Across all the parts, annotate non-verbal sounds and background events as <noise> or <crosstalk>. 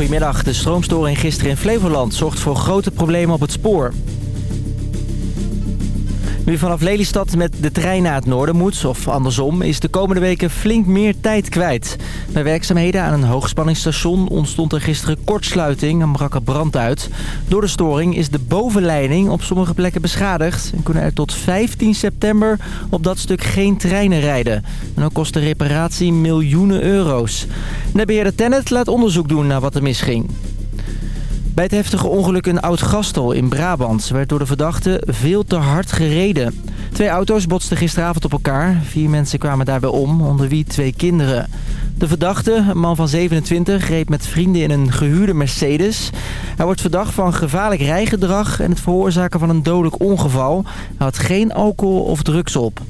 Goedemiddag. De stroomstoring gisteren in Flevoland zorgt voor grote problemen op het spoor. Wie vanaf Lelystad met de trein naar het noorden moet, of andersom, is de komende weken flink meer tijd kwijt. Bij werkzaamheden aan een hoogspanningsstation ontstond er gisteren kortsluiting en brak er brand uit. Door de storing is de bovenleiding op sommige plekken beschadigd en kunnen er tot 15 september op dat stuk geen treinen rijden. En ook kost de reparatie miljoenen euro's. De beheerder Tennet laat onderzoek doen naar wat er misging. Bij het heftige ongeluk in Oud-Gastel in Brabant werd door de verdachte veel te hard gereden. Twee auto's botsten gisteravond op elkaar. Vier mensen kwamen daarbij om, onder wie twee kinderen. De verdachte, een man van 27, reed met vrienden in een gehuurde Mercedes. Hij wordt verdacht van gevaarlijk rijgedrag en het veroorzaken van een dodelijk ongeval. Hij had geen alcohol of drugs op.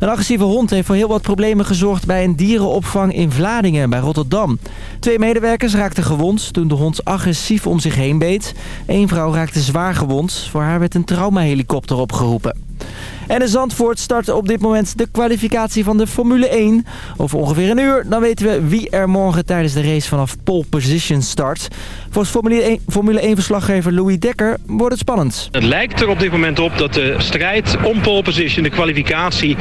Een agressieve hond heeft voor heel wat problemen gezorgd bij een dierenopvang in Vlaardingen bij Rotterdam. Twee medewerkers raakten gewond toen de hond agressief om zich heen beet. Eén vrouw raakte zwaar gewond. Voor haar werd een traumahelikopter opgeroepen. En in Zandvoort start op dit moment de kwalificatie van de Formule 1. Over ongeveer een uur dan weten we wie er morgen tijdens de race vanaf pole position start. Volgens Formule 1-verslaggever Louis Dekker wordt het spannend. Het lijkt er op dit moment op dat de strijd om pole position, de kwalificatie,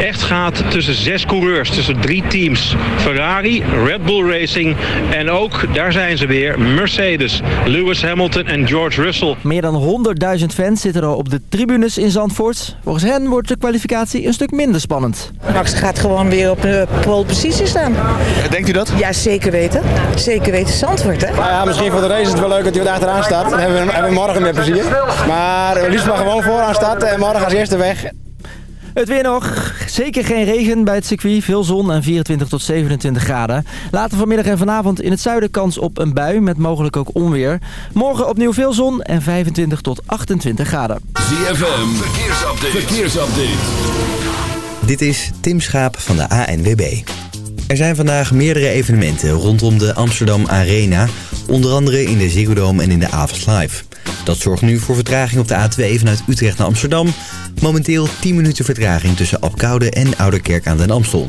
echt gaat tussen zes coureurs. Tussen drie teams. Ferrari, Red Bull Racing en ook, daar zijn ze weer, Mercedes, Lewis Hamilton en George Russell. Meer dan 100.000 fans zitten er op de tribunes in Zandvoort. Volgens hen wordt de kwalificatie een stuk minder spannend. Max gaat gewoon weer op de pole position staan. Denkt u dat? Ja, zeker weten. Zeker weten Zandvoort, hè? Nou ja, misschien voor de race is het wel leuk dat hij wat achteraan staat. Dan hebben we, hebben we morgen meer plezier. Maar liefst maar gewoon vooraan staat en morgen als eerste weg. Het weer nog. Zeker geen regen bij het circuit. Veel zon en 24 tot 27 graden. Later vanmiddag en vanavond in het zuiden kans op een bui met mogelijk ook onweer. Morgen opnieuw veel zon en 25 tot 28 graden. ZFM, verkeersupdate. verkeersupdate. Dit is Tim Schaap van de ANWB. Er zijn vandaag meerdere evenementen rondom de Amsterdam Arena. Onder andere in de Ziggo Dome en in de Avals Live. Dat zorgt nu voor vertraging op de A2 vanuit Utrecht naar Amsterdam. Momenteel 10 minuten vertraging tussen Apkoude en Ouderkerk aan den Amstel.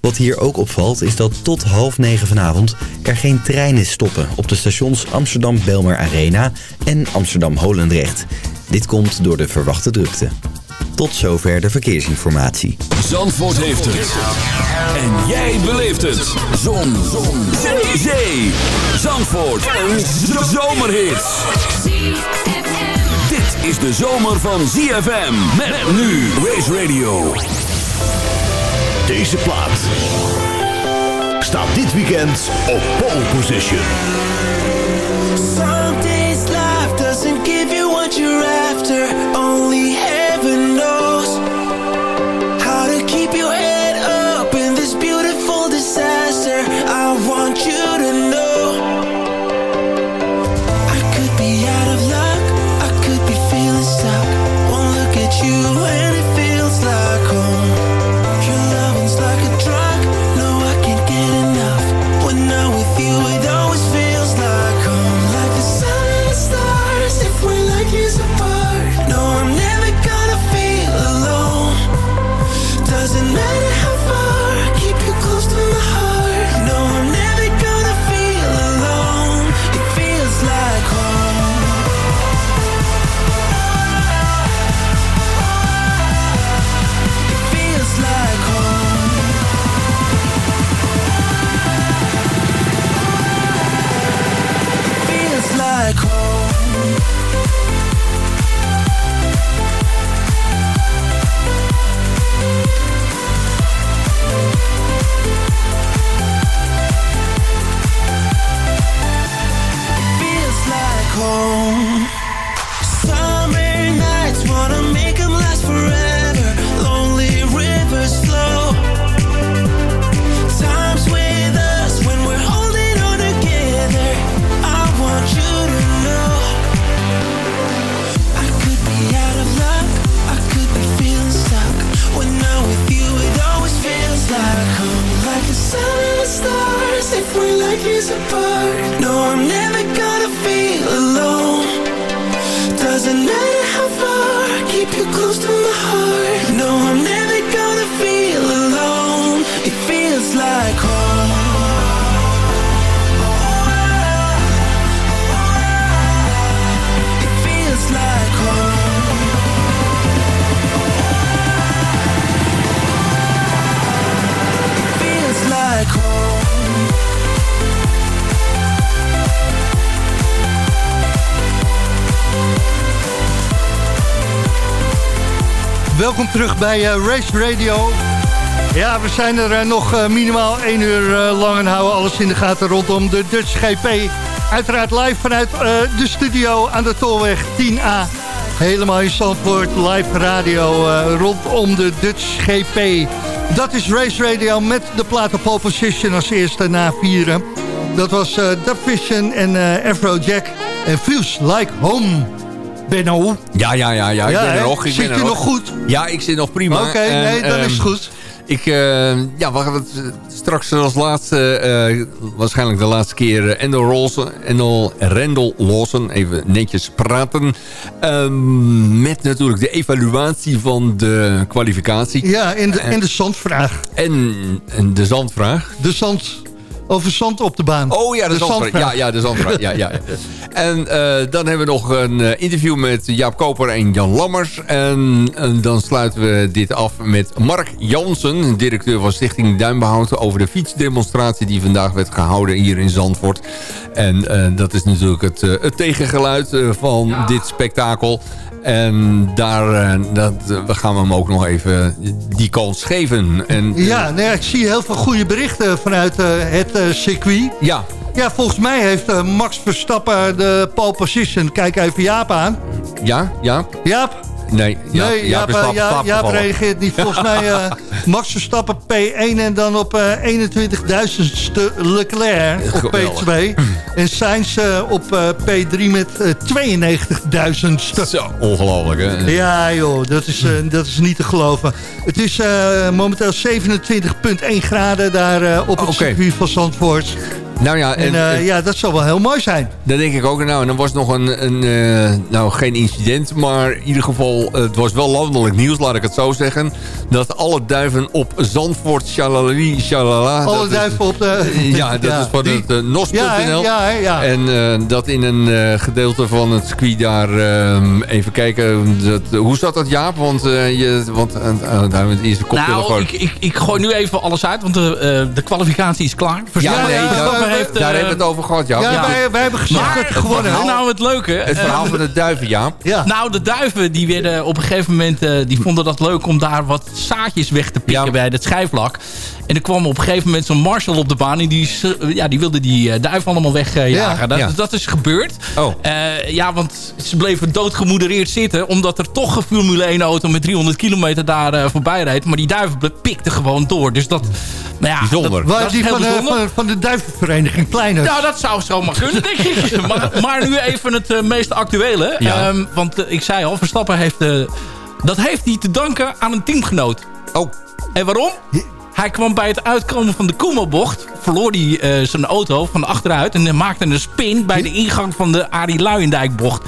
Wat hier ook opvalt is dat tot half negen vanavond er geen treinen stoppen op de stations Amsterdam Belmer Arena en Amsterdam Holendrecht. Dit komt door de verwachte drukte. Tot zover de verkeersinformatie. Zandvoort heeft het. En jij beleeft het. Zon. Zon. Zee. Zee. Zandvoort. Een zomerhit. Dit is de zomer van ZFM. Met nu Race Radio. Deze plaat staat dit weekend op pole position. Some days life doesn't give you what you're after. Only never know Terug bij eh, Race Radio. Ja, we zijn er eh, nog eh, minimaal één uur lang en houden alles in de gaten rondom de Dutch GP. Uiteraard live vanuit de studio aan de Tolweg 10A. Helemaal in Zandvoort, live radio rondom de Dutch GP. Dat is Race Radio met de platen pole position als eerste na vieren. Dat was eh Dub Vision en eh Afrojack en Feels Like Home. Benno. Ja, ja, ja, ja. Ik Ja, ben er nog. Ik Zit ben er je nog. nog goed? Ja, ik zit nog prima. Oké, nee, dan is ehm, het goed. Ik, eh, ja, we gaan het straks als laatste, eh, waarschijnlijk de laatste keer, eh, Endel Lawson, Endel Rendel Lawson, even netjes praten. Ehm, met natuurlijk de evaluatie van de kwalificatie. Ja, en de, en de zandvraag. En, en de zandvraag. De zand, over zand op de baan. Oh ja, de, zandvraag. Ja, ja, de zandvraag. Ja, ja. ja. <laughs> En eh, dan hebben we nog een eh, interview met Jaap Koper en Jan Lammers. En, en dan sluiten we dit af met Mark Jansen, directeur van Stichting Duinbehoud... over de fietsdemonstratie die vandaag werd gehouden hier in Zandvoort. En eh, dat is natuurlijk het, eh, het tegengeluid eh, van dit spektakel. En daar eh, dat, eh, we gaan we hem ook nog even die kans geven. En, eh, Ja, nee, ik zie heel veel goede berichten vanuit het circuit. ja, Ja, volgens mij heeft Max Verstappen de pole position. Kijk even Jaap aan. ja, ja. Jaap? Nee, ja, nee, ja, Jaap, eh, Ja- Jaap reageert niet. <laughs> Volgens mij eh, Max Verstappen P1 en dan op eh 21.000ste Leclerc op Geweldig. P2. <laughs> En Sainz eh, op eh, P3 met eh 92.000ste. Zo, ongelooflijk hè. Ja joh, dat is, dat is niet te geloven. Het is momenteel 27,1 graden daar op het Oké. circuit van Zandvoort. Nou ja, En en, eh, eh, ja, dat zou wel heel mooi zijn. dat denk ik ook. Nou, en dan was nog een, een eh, nou geen incident, maar in ieder geval, eh, het was wel landelijk nieuws, laat ik het zo zeggen. Dat alle duiven op Zandvoort, shalali, shalala. Alle dat is- duiven op de... <laughs> Ja, dat is van die- het uh, nos.nl. Ja, ja, ja. En eh, dat in een eh, gedeelte van het circuit daar... ehm, even kijken, dat, hoe zat dat Jaap? Want, eh, je, want uh, daar met eerste koptelefoon. Nou, ik, ik, ik gooi nu even alles uit, want de, eh, de kwalificatie is klaar. ja, nee, heeft, daar eh, hebben we het over gehad, Jaap. Ja, Ja. Wij, wij hebben gewonnen nou het leuke? Het verhaal eh, van de duiven, Jaap. Ja. Nou, de duiven die werden op een gegeven moment... eh, die vonden dat leuk om daar wat zaadjes weg te pikken Ja. bij het schijfvlak. En er kwam op een gegeven moment zo'n marshal op de baan... en die, s- ja, die wilde die eh, duiven allemaal wegjagen. Ja. dat, Ja. dat is gebeurd. Oh. Eh, ja, want ze bleven doodgemoedereerd zitten... omdat er toch een Formule 1-auto met 300 kilometer daar eh, voorbij reed. Maar die duiven pikten gewoon door. Dus dat... Nou ja, Bijzonder. Dat, Waar dat is die van de, bijzonder. van, van de duivenvereniging Pleiners. Nou, dat zou zomaar kunnen, denk ik. <laughs> Maar, maar nu even het eh, meest actuele. Ja. Ehm, want eh, ik zei al, Verstappen heeft... eh, dat heeft hij te danken aan een teamgenoot. Oh, En waarom? Hij kwam bij het uitkomen van de Koemelbocht... verloor hij eh, zijn auto van achteruit... en maakte een spin bij de ingang van de Arie Luijendijkbocht.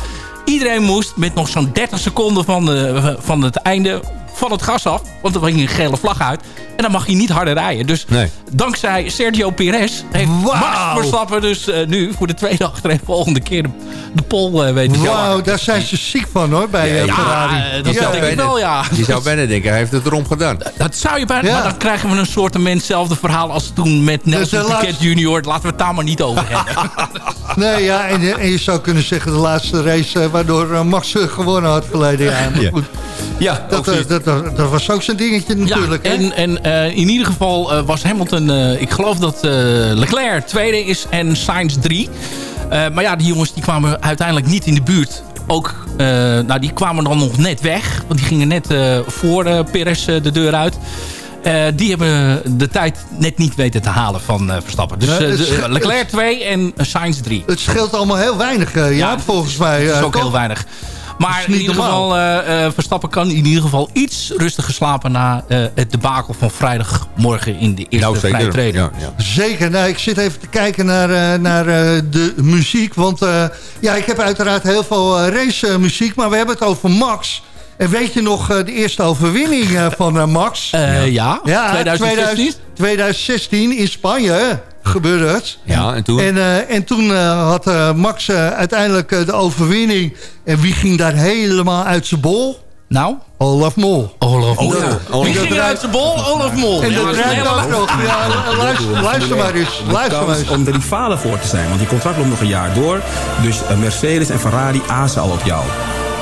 Iedereen moest met nog zo'n 30 seconden van, de, van het einde van het gas af. Want er ging een gele vlag uit. En dan mag hij niet harder rijden. Dus Nee. dankzij Sergio Perez heeft Wauw. Max Verstappen dus eh, nu voor de tweede achtereen volgende keer de, de pol eh, weten te Wauw, daar zijn ze ziek van hoor, bij eh, Ja, Ferrari. eh, dat Ja. denk ik wel, ja. je zou bijna denken, hij heeft het erom gedaan. Dat zou je bijna... Ja. Maar dan krijgen we een soort hetzelfde verhaal als toen met Nelson Piquet laatste- junior. Laten we het daar maar niet over hebben. <laughs> <laughs> Nee, ja, en, en je zou kunnen zeggen de laatste race... waardoor Max gewonnen had verleden jaar. Ja. goed, Ja, dat, dat, dat, dat was ook zo'n dingetje natuurlijk. Ja, en, en eh, in ieder geval eh, was Hamilton... eh, ik geloof dat Leclerc tweede is en Sainz drie. Maar ja, die jongens die kwamen uiteindelijk niet in de buurt. Ook, nou, die kwamen dan nog net weg. Want die gingen net voor Perez de deur uit. Die hebben de tijd net niet weten te halen van Verstappen. Dus het Leclerc 2 en Sainz 3. Het scheelt allemaal heel weinig, ja, volgens mij. Dat is ook heel weinig. Maar in ieder geval, eh, eh, Verstappen kan in ieder geval iets rustiger slapen... na eh, het debakel van vrijdagmorgen in de eerste nou vrije zeker. training. Ja, ja. Zeker. Nou, ik zit even te kijken naar, eh, naar eh, de muziek. Want eh, ja, ik heb uiteraard heel veel race muziek. Maar we hebben het over Max. En weet je nog eh, de eerste overwinning eh, van Max? Eh, ja, ja, 2016. 2000 2016 in Spanje gebeurde het. Ja, en toen? En, eh, en toen eh, had eh, Max eh, uiteindelijk eh, de overwinning. En wie ging daar helemaal uit zijn bol? Nou? Olaf Mol. Olaf Mol. ja. Wie ging er uit zijn bol? Olaf Mol. En Ja, dat rijdt ook nog. Ja, luister, luister maar eens. Luister maar eens. om de rivalen voor te zijn. Want die contract loopt nog een jaar door. Dus Mercedes en Ferrari azen al op jou.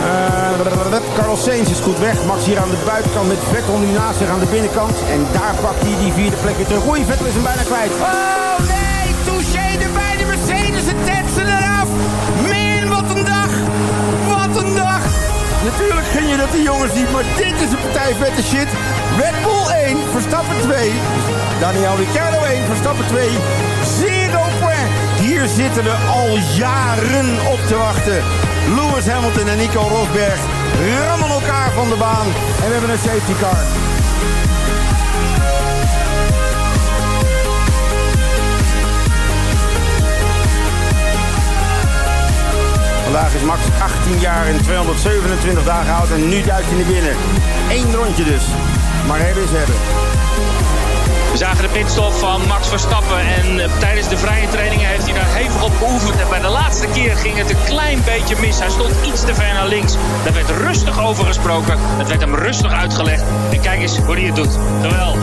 eh, Carlos Sainz is goed weg. Max hier aan de buitenkant met Vettel nu naast zich aan de binnenkant. En daar pakt hij die vierde plek weer terug. Oei, Vettel is hem bijna kwijt. Oh dat die jongens niet, maar dit is een partij vette shit. Red Bull 1, Verstappen 2. Daniel Ricciardo 1, Verstappen 2. Zero point. Hier zitten we al jaren op te wachten. Lewis Hamilton en Nico Rosberg rammen elkaar van de baan. En we hebben een safety car. Vandaag is Max 18 jaar en 227 dagen oud en nu duikt hij naar binnen. Eén rondje dus. Maar hebben is hebben. We zagen de pitstop van Max Verstappen en eh, tijdens de vrije trainingen heeft hij daar hevig op geoefend. En bij de laatste keer ging het een klein beetje mis. Hij stond iets te ver naar links. Daar werd rustig over gesproken. Het werd hem rustig uitgelegd. En kijk eens hoe hij het doet. Geweldig.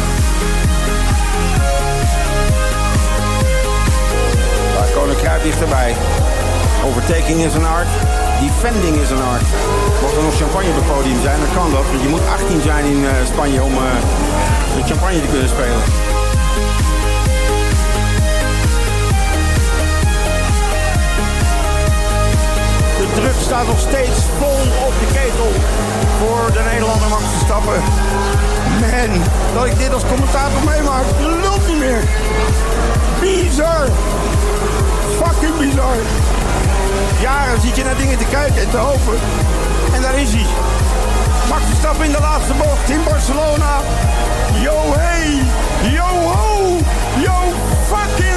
Koning kruipt dichterbij. Overtaking is een art. Defending is een art. Mocht er nog champagne op het podium zijn, dan kan dat. Want je moet 18 zijn in eh, Spanje om eh, met champagne te kunnen spelen. De druk staat nog steeds vol op de ketel voor de Nederlander Max Verstappen. Man, dat ik dit als commentator meemaak, lult niet meer. Bizar. Fucking bizar. Jaren zit je naar dingen te kijken en te hopen. En daar is hij. Max Verstappen in de laatste bocht in Barcelona. Yo hey, yo ho, yo fucking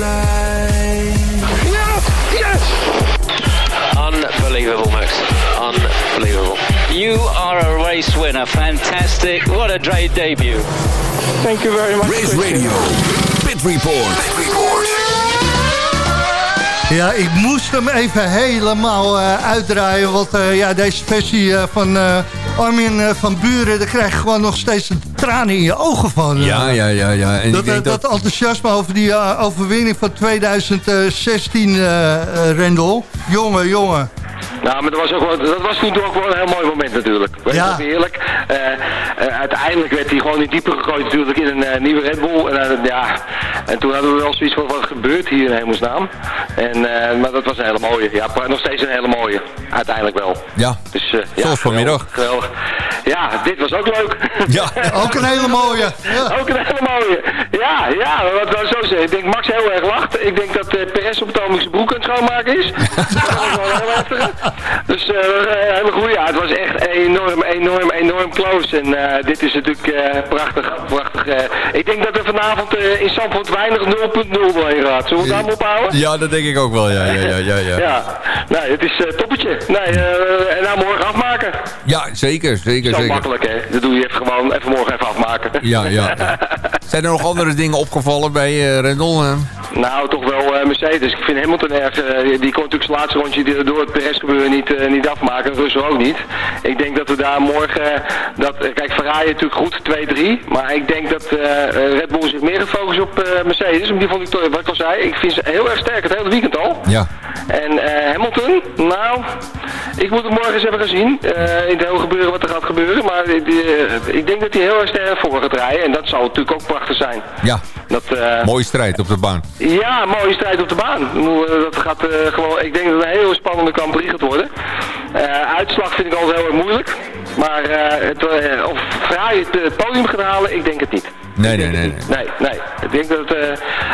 like. Yes! Yes! Unbelievable, Max. Unbelievable. You are a race winner. Fantastic. What a great debut. Thank you very much. Race Radio, Pit Report. Pit Report. Ja, ik moest hem even helemaal eh, uitdraaien. Want eh, ja, deze versie eh, van eh, Armin van Buren... daar krijg je gewoon nog steeds een tranen in je ogen van. eh. Ja, ja, ja. ja. En dat, ik denk eh, dat, enthousiasme over die eh, overwinning van 2016, eh eh, Rendel. Jongen, jongen. Nou, maar dat was, ook wel, dat was toen ook wel een heel mooi moment natuurlijk. Weet Ja. eerlijk. Eh, eh, uiteindelijk werd hij gewoon in diepe gegooid natuurlijk in een eh, nieuwe Red Bull. En, eh, ja, en toen hadden we wel zoiets van wat gebeurt hier in hemelsnaam. En, eh, maar dat was een hele mooie. Ja, nog steeds een hele mooie. Uiteindelijk wel. Ja, Dus, eh, ja, zoals vanmiddag. Geweldig. geweldig. ja, dit was ook leuk. Ja. Ook een hele mooie. <laughs> Ook een hele mooie. Ja, ja, wat ik zo zeggen. Ik denk Max heel erg lacht. Ik denk dat uh, Perez op het ogenblik zijn broek aan het schoonmaken is. <laughs> dat was wel heel heftig. Dus uh, een hele goede. Ja, het was echt enorm, enorm, enorm close. En uh, dit is natuurlijk uh, prachtig, prachtig. ik denk dat er vanavond in Zandvoort weinig 0.0 doorheen gaat. Zullen we daar maar ophouden? Ja, dat denk ik ook wel. Ja, ja, ja, ja. ja. ja. Nee, het is toppetje. Nee, en nou morgen afmaken. Ja, zeker, zeker, Zo zeker. makkelijk, hè. Dat doe je even gewoon even morgen even afmaken. Ja, ja. <laughs> Zijn er nog andere dingen opgevallen bij uh, Rendel? Uh? Nou, toch wel uh, Mercedes. Ik vind Hamilton erg... die kon natuurlijk zijn laatste rondje door het perez niet, niet afmaken. Russell ook niet. Ik denk dat we daar morgen... Dat, kijk, Ferrari natuurlijk goed, 2-3. Maar ik denk dat Red Bull zich meer gefocust op Mercedes. Die vond ik toch, wat ik al zei, ik vind ze heel erg sterk het hele weekend al. Ja. En Hamilton, nou... Ik moet het morgen eens even gaan zien. in het heel gebeuren wat er gaat gebeuren. Maar die, ik denk dat hij heel erg sterk voor gaat rijden. En dat zal natuurlijk ook prachtig zijn. Ja, dat, uh, mooie strijd op de baan. Ja, mooie strijd op de baan. Dat gaat uh, gewoon, ik denk dat het een heel spannende Grand Prix gaat worden. Uitslag vind ik altijd heel erg moeilijk. Maar het, of Ferrari het podium gaat halen, ik denk het niet. Nee, nee, nee, nee. Nee, nee. Ik denk dat, uh,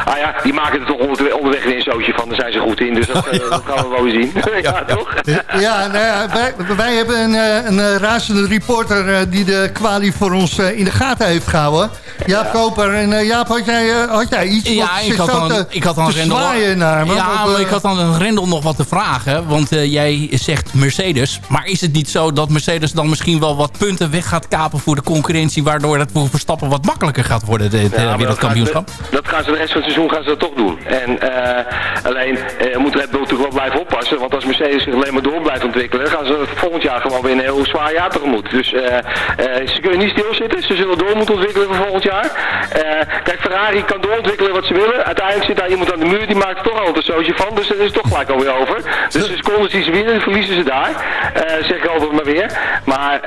ah ja, die maken er toch onder, onderweg weer een zootje van. Daar zijn ze goed in, dus dat, uh, <laughs> dat gaan we wel weer zien. ja, <laughs> ja, toch? Ja, nou ja wij, wij hebben een, een, een razende reporter die de kwalie voor ons in de gaten heeft gehouden. Jaap ja. Koper. En uh, Jaap, had jij, had jij iets? Ja, ik had, dan, te, ik had dan te Rendel, zwaaien naar me. Ja, maar ik had dan een Rendel nog wat te vragen. Want jij zegt Mercedes. Maar is het niet zo dat Mercedes dan misschien wel wat punten weg gaat kapen voor de concurrentie... waardoor het voor Verstappen wat makkelijker gaat worden? De, de, ja, wereldkampioenschap? Dat, dat gaan ze de rest van het seizoen gaan ze dat toch doen. En uh, alleen uh, moet Red Bull natuurlijk wel blijven oppassen. Want als Mercedes zich alleen maar door blijft ontwikkelen, gaan ze volgend jaar gewoon weer een heel zwaar jaar tegemoet. Dus uh, ze kunnen niet stilzitten. Ze zullen door moeten ontwikkelen voor volgend jaar. kijk, Ferrari kan doorontwikkelen wat ze willen. Uiteindelijk zit daar iemand aan de muur die maakt er toch al een zootje van. Dus dat is toch gelijk alweer over. Dus de secondes die ze winnen, verliezen ze daar. zeg ik altijd maar weer. Maar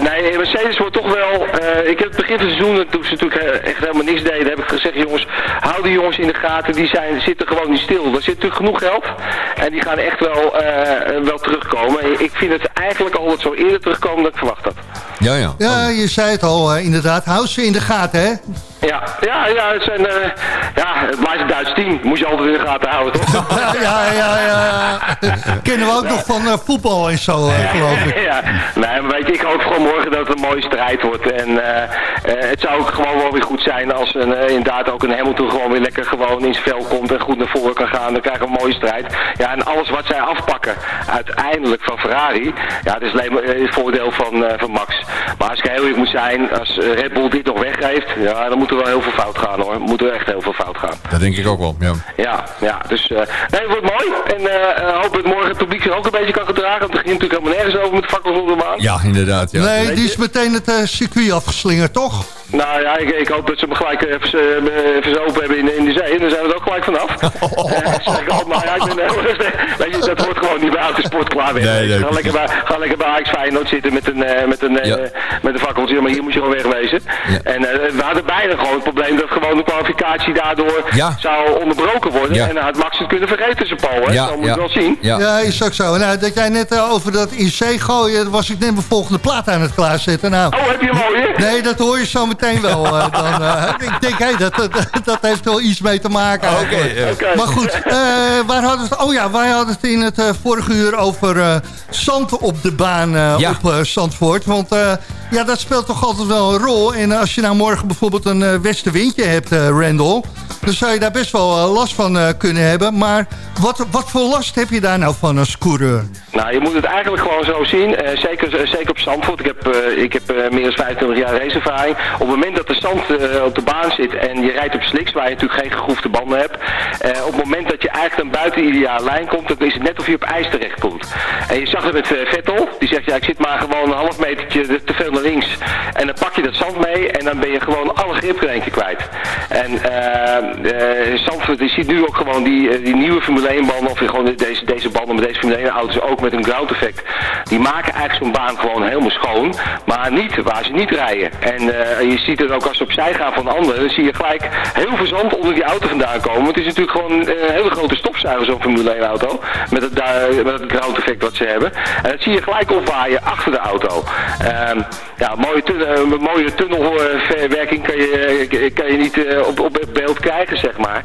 nee, Mercedes wordt toch wel... ik heb het begin van het seizoen, toen ze natuurlijk echt helemaal niks deden, heb ik gezegd, jongens, hou die jongens in de gaten, die zijn, zitten gewoon niet stil. Er zit natuurlijk genoeg geld en die gaan echt wel, uh, wel terugkomen. Ik vind het eigenlijk al wat zo eerder terugkomen dan ik verwacht had. Ja, ja. Ja, je zei het al, uh, inderdaad. Hou ze in de gaten, hè? Ja, ja, ja, het, zijn, uh, ja, het blijft een Duits team. Moet je altijd in de gaten houden, toch? <laughs> ja, ja, ja. <laughs> Kennen we ook nog van uh, voetbal en zo, uh, geloof ik. ja, nee, maar weet je, ik hoop gewoon morgen dat het een mooie strijd wordt. En het zou ook gewoon wel weer goed zijn als een, inderdaad ook een Hamilton gewoon weer lekker gewoon in zijn vel komt en goed naar voren kan gaan. Dan krijgen we een mooie strijd. Ja, en alles wat zij afpakken uiteindelijk van Ferrari, ja, dat is alleen maar het voordeel van, van Max. Maar als ik heel eerlijk moet zijn, als Red Bull dit nog weggeeft, ja, dan moet er wel heel veel fout gaan hoor. Moet er echt heel veel fout gaan. Dat denk ik ook wel, ja. Ja, ja dus uh, nee, het wordt mooi. En uh, hoop dat morgen het publiek zich ook een beetje kan gedragen. Want het ging natuurlijk helemaal nergens over met de fakkels onder de baan. Ja, inderdaad. Ja. Nee, die is meteen het uh, circuit afgeslingerd, toch? Nou ja, ik, ik hoop dat ze me gelijk even, even open hebben in, in de zee. En dan zijn we er ook gelijk vanaf. <laughs> <laughs> Weet je, dat wordt gewoon niet bij elke sport klaar. Nee, nee, ga, lekker bij, ga lekker bij Ajax Feyenoord zitten met een, uh, met een, ja. Met een fakkeltje. Maar hier moet je gewoon wegwezen. Ja. En we hadden bijna gewoon het probleem dat gewoon de kwalificatie daardoor ja. zou onderbroken worden. Ja. En dan had Max het kunnen vergeten, zijn Paul. Hè? Ja, dat moet je wel zien. Ja, ja is ook zo. Nou, dat jij net uh, over dat in zee gooien, was ik net mijn volgende plaat aan het klaarzetten. Nou, oh, heb je hem al weer? Nee, dat hoor je zo meteen wel. Uh, dan, uh, ik denk, hey, dat, dat, dat, heeft wel iets mee te maken. Oké. Okay, okay. Maar goed, waar hadden het, oh ja, wij hadden het in het vorige uur over zand op de baan ja. op Zandvoort. Want Yeah. Ja, dat speelt toch altijd wel een rol. En als je nou morgen bijvoorbeeld een westenwindje hebt, Randall... dan zou je daar best wel last van kunnen hebben. Maar wat, wat voor last heb je daar nou van als coureur? Nou, je moet het eigenlijk gewoon zo zien. Zeker, zeker op Zandvoort. Ik heb, ik heb meer dan 25 jaar raceervaring. Op het moment dat de zand op de baan zit en je rijdt op slicks, waar je natuurlijk geen gegroefde banden hebt. op het moment dat je eigenlijk dan buiten de ideale lijn komt, dan is het net of je op ijs terecht komt. En je zag het met Vettel. Die zegt, ja, ik zit maar gewoon een half metertje te veel links. En dan pak je dat zand mee en dan ben je gewoon alle grip er eentje kwijt. En eh eh, Zandvoort, je ziet nu ook gewoon die, eh, die nieuwe Formule 1 banden, of gewoon deze, deze banden met deze Formule 1 auto's, ook met een ground effect. Die maken eigenlijk zo'n baan gewoon helemaal schoon, maar niet waar ze niet rijden. En je ziet het ook als ze opzij gaan van anderen, dan zie je gelijk heel veel zand onder die auto vandaan komen. Het is natuurlijk gewoon een hele grote stofzuiger zo'n Formule 1 auto, met het, met het ground effect wat ze hebben. En dat zie je gelijk opwaaien achter de auto. Ehm, ja, mooie, tun eh, een mooie tunnelverwerking kan je, eh, kan je niet eh, op, op beeld krijgen, zeg maar.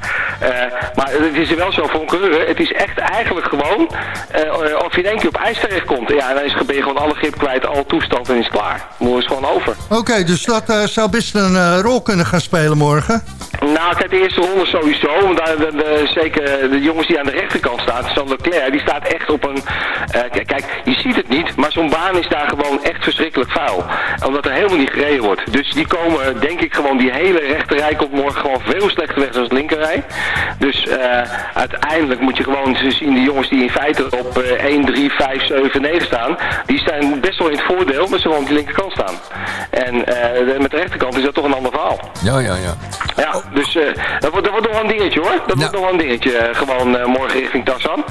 Maar het is er wel zo voor een coureur. Het is echt eigenlijk gewoon eh, of je in één keer op ijs terecht komt. Ja, dan is, ben je gewoon alle grip kwijt, alle toestand en is klaar. Dan is gewoon over. Oké, dus dat zou best een rol kunnen gaan spelen morgen. Nou, kijk, de eerste ronde sowieso. Want daar, de, de- zeker de jongens die aan de rechterkant staan, San Leclerc, die staat echt op een... kijk, je ziet het niet, maar zo'n baan is daar gewoon echt verschrikkelijk vuil. Omdat er helemaal niet gereden wordt. Dus die komen, denk ik, gewoon die hele rechterrij komt morgen gewoon veel slechter weg dan het linkerrij. Dus eh, uiteindelijk moet je gewoon zien, die jongens die in feite op eh 1, 3, 5, 7, 9 staan, die staan best wel in het voordeel, maar ze gewoon op de linkerkant staan. En eh, de- met de rechterkant is dat toch een ander verhaal. Ja, ja, ja. Ja, dus eh, dat, wordt, dat wordt nog wel een dingetje hoor. Dat wordt nog wel een dingetje. eh, gewoon eh, morgen richting Tassan.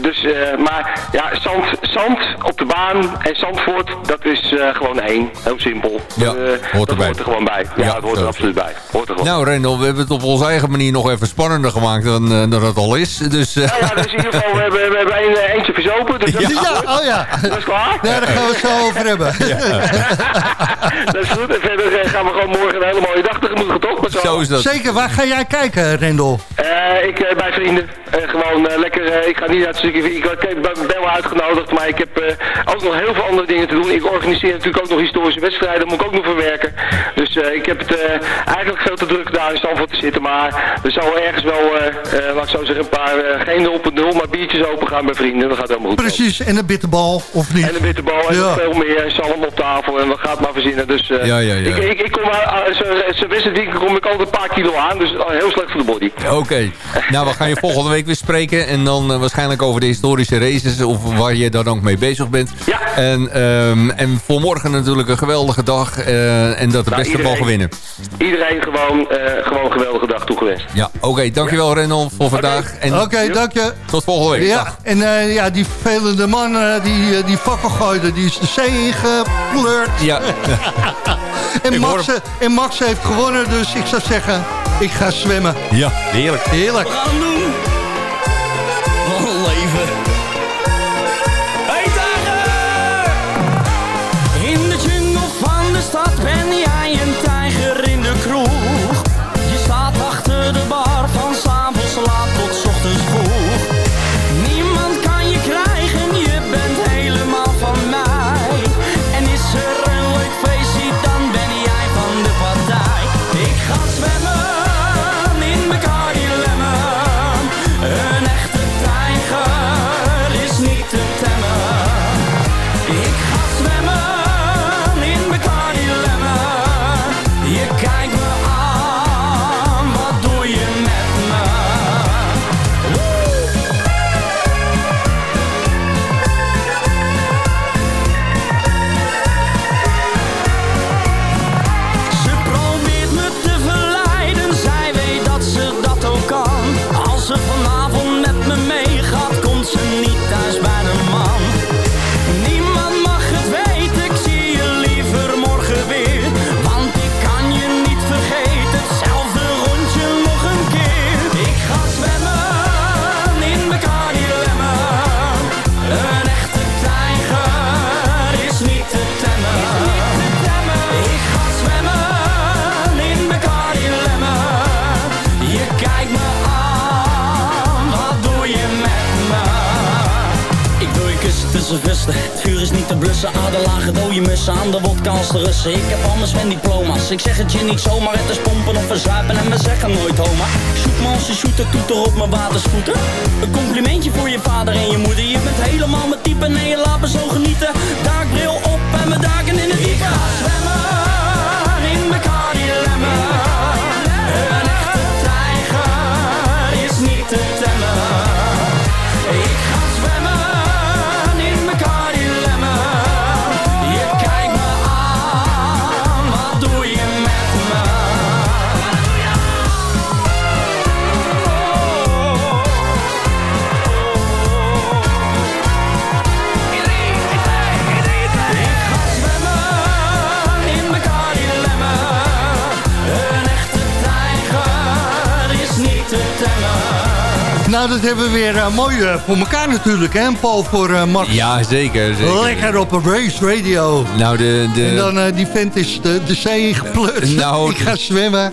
Dus, maar ja, zand, zand op de baan en Zandvoort, dat is gewoon één. Heel simpel. Ja, hoort dat erbij. hoort er gewoon bij. Ja, het hoort er absoluut bij. Hoort er. Nou, Rendel, we hebben het op onze eigen manier nog even spannender gemaakt dan, dan het al is. Dus, Nou ja, dus in ieder geval, we hebben, we hebben een, eentje verzopen. Dus dat, Ja. Ja, oh ja. dat is klaar. Ja, daar gaan we het zo over hebben. <laughs> dat is goed. En verder gaan we gewoon morgen een hele mooie dag tegemoet, super toch? Zo is dat. Zeker, waar ga jij kijken, Rendel? Eh, ik eh, bij vrienden. Eh, gewoon eh, lekker. ik ga niet naar het stukje. Ik, ik ben wel uitgenodigd, maar ik heb eh, ook nog heel veel andere dingen te doen. Ik organiseer natuurlijk ook nog historische wedstrijden. Moet ik ook nog verwerken. Dus eh, ik heb het eh, eigenlijk veel te druk daar in Stamford te zitten. Maar er zal ergens wel, eh, eh, laat ik zo zeggen, een paar, eh, geen 0.0, maar biertjes open gaan bij vrienden. Dat gaat helemaal goed. Precies, en een bitterbal, of niet? En een bitterbal en Ja. nog veel meer. En zalm op tafel en we gaan het maar verzinnen. Dus eh, Ja, ja, ja. Ik, ik, ik kom uit, zo'n wedstrijd kom ik altijd een paar kilo aan. Dus eh, heel slecht voor de body. Oké. <laughs> Nou, we gaan je volgende week weer spreken. En dan eh, waarschijnlijk over de historische races. Of waar je dan ook mee bezig bent. Ja. En, ehm, en voor morgen natuurlijk een geweldige dag. eh, en dat de Nou, beste mogen iedereen. winnen. Iedereen gewoon, eh, gewoon een geweldige dag toegewenst. Ja, oké. dankjewel Rendel voor vandaag. En Oké, dank je. tot volgende week. Ja, Dag. en eh, ja, die vervelende man die, die gooide, die is de zee ingepleurd. Ja. <laughs> en, hoor Max, eh, en Max heeft gewonnen, dus ik zou zeggen, ik ga zwemmen. Ja, heerlijk. Heerlijk. Nou, dat hebben we weer eh, mooi eh, voor elkaar natuurlijk, hè, Paul, voor eh, Max. Ja, zeker, zeker. Lekker op een race radio. Nou, de... de... En dan die vent is de, de zee ingeplust. Nou, <laughs> Ik ga zwemmen.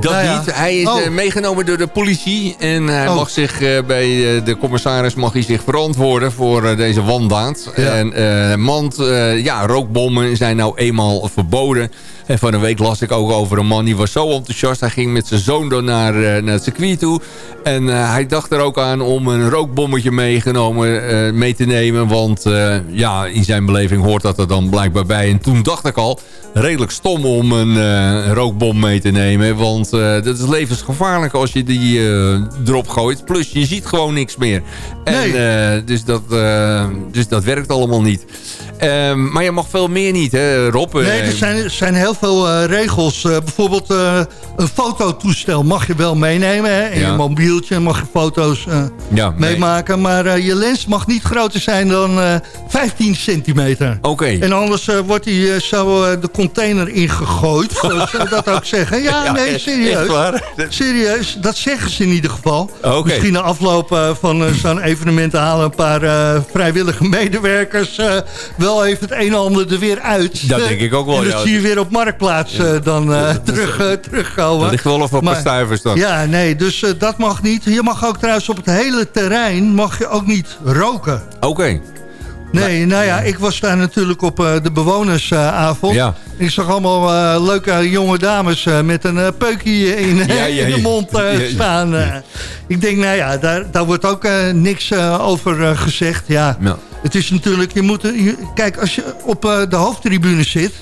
Dat Nou ja. niet. Hij is Oh. meegenomen door de politie. En hij Oh. mag zich bij de commissaris mag hij zich verantwoorden voor deze wandaad. Ja. En eh, ja, rookbommen zijn nou eenmaal verboden. En van een week las ik ook over een man die was zo enthousiast. Hij ging met zijn zoon dan naar, eh, naar het circuit toe. En eh, hij dacht er ook aan om een rookbommetje meegenomen, eh, mee te nemen. Want ja, in zijn beleving hoort dat er dan blijkbaar bij. En toen dacht ik al, redelijk stom om een rookbom mee te nemen. Want dat is levensgevaarlijk als je die erop gooit. Plus je ziet gewoon niks meer. En, dus, dat, dus dat werkt allemaal niet. Ehm, maar je mag veel meer niet, hè Rob? Nee, er zijn, zijn heel veel eh, regels. Eh, bijvoorbeeld eh, een fototoestel mag je wel meenemen. Hè? In Ja. je mobieltje mag je foto's nee. meemaken. Maar je lens mag niet groter zijn dan eh 15 centimeter. Oké. En anders wordt die eh, zo de container ingegooid. Zoals <laughs> ze dat ook zeggen. Ja, Ja, nee, serieus. Serieus, dat zeggen ze in ieder geval. Misschien na afloop van zo'n evenement halen een paar vrijwillige medewerkers wel even het een en ander er weer uit. Dat denk ik ook wel, En dat zie je weer op Marktplaats eh, dan eh, terug, eh, terugkomen. Dat ligt wel of wat Maar- stuivers dan. Ja, nee, dus dat mag niet. Je mag ook trouwens op het hele terrein mag je ook niet roken. Oké. Nee, nou ja, ik was daar natuurlijk op de bewonersavond. Ja. Ik zag allemaal leuke jonge dames met een peukje in, Ja, ja, <laughs> in de mond staan. Ik denk, nou ja, daar, daar wordt ook niks over gezegd. Ja, Ja. het is natuurlijk, je moet, je- kijk, als je op de hoofdtribune zit...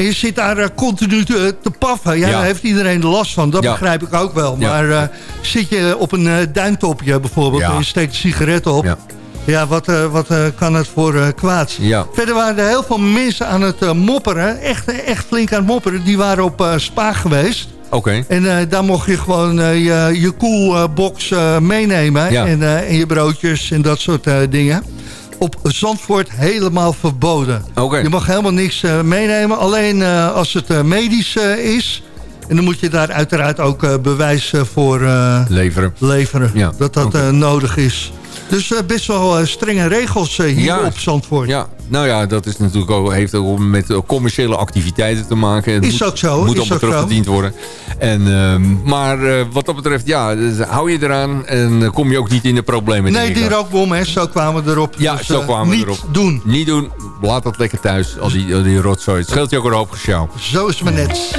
en je zit daar eh, continu te, te paffen... Ja, Ja. daar heeft iedereen er last van. Dat Ja. begrijp ik ook wel. Maar eh, zit je op een eh, duintopje bijvoorbeeld... En je steekt een sigaret op... Ja. Ja, wat, eh, wat eh, kan het voor eh kwaad? Ja. Verder waren er heel veel mensen aan het eh, mopperen. Echt, echt flink aan het mopperen. Die waren op eh, Spa geweest. Oké. En eh, daar mocht je gewoon eh, je, je koelbox eh, meenemen. Ja. En, eh, en je broodjes en dat soort eh, dingen. Op Zandvoort helemaal verboden. Je mag helemaal niks eh, meenemen. Alleen eh, als het eh, medisch is. En dan moet je daar uiteraard ook bewijs voor Leveren. leveren. Ja, Dat dat nodig is. Dus best wel strenge regels hier Ja. op Zandvoort. Ja, nou ja, dat is natuurlijk ook, heeft ook met eh, commerciële activiteiten te maken. Het Is moet, ook zo, moet allemaal zo. terugverdiend worden. En, ehm, maar eh, wat dat betreft, ja, dus hou je eraan en eh, kom je ook niet in de problemen. Nee, die ook. rookbom, hè, zo kwamen we erop. Ja, Dus, zo kwamen we niet erop. doen. Niet doen. Laat dat lekker thuis, al die, al die rotzooi. Het scheelt je ook een hoop gesjouw. Zo is het maar net.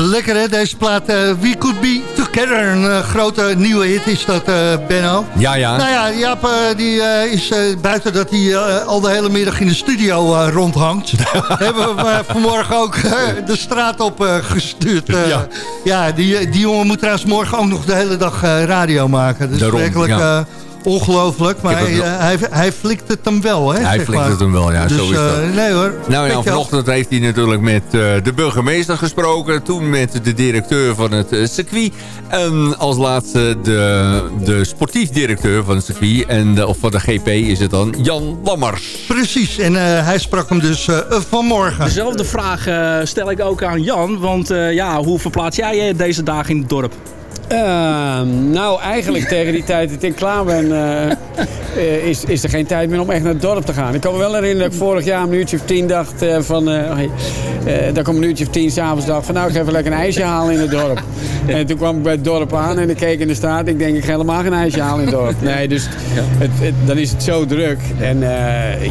Lekker hè, deze plaat eh, We Could Be Together. Een eh, grote nieuwe hit is dat, eh, Benno. Ja, ja. Nou ja, Jaap die, is buiten dat hij al de hele middag in de studio rondhangt. <laughs> hebben we vanmorgen ook de straat op gestuurd. Ja. ja, die, die jongen moet trouwens morgen ook nog de hele dag radio maken. Dus Daarom, werkelijk ja. Ongelooflijk. Maar hij, eh, hij, hij flikt het hem wel, hè? Hij flikt maar. het hem wel, ja, dus, zo is dat. eh, nee hoor. Nou ja, Petje af. vanochtend heeft hij natuurlijk met eh, de burgemeester gesproken. Toen met de directeur van het circuit. En als laatste de, de sportief directeur van het circuit. En de, of van de GP is het dan Jan Lammers. Precies, en eh, hij sprak hem dus eh, vanmorgen. Dezelfde vraag stel ik ook aan Jan. Want eh, ja, hoe verplaats jij je deze dagen in het dorp? Ehm, nou, eigenlijk <laughs> tegen die tijd dat ik klaar ben, eh, eh, is, is er geen tijd meer om echt naar het dorp te gaan. Ik kan me wel herinneren dat ik vorig jaar een uurtje of tien dacht eh, van... oh, hey, eh, dat ik om een uurtje of tien s'avonds dacht van nou, ik ga even lekker een ijsje halen in het dorp. <laughs> En toen kwam ik bij het dorp aan en ik keek in de straat. Ik denk, ik ga helemaal geen ijsje halen in het dorp. Nee, dus het, het- dan is het zo druk. En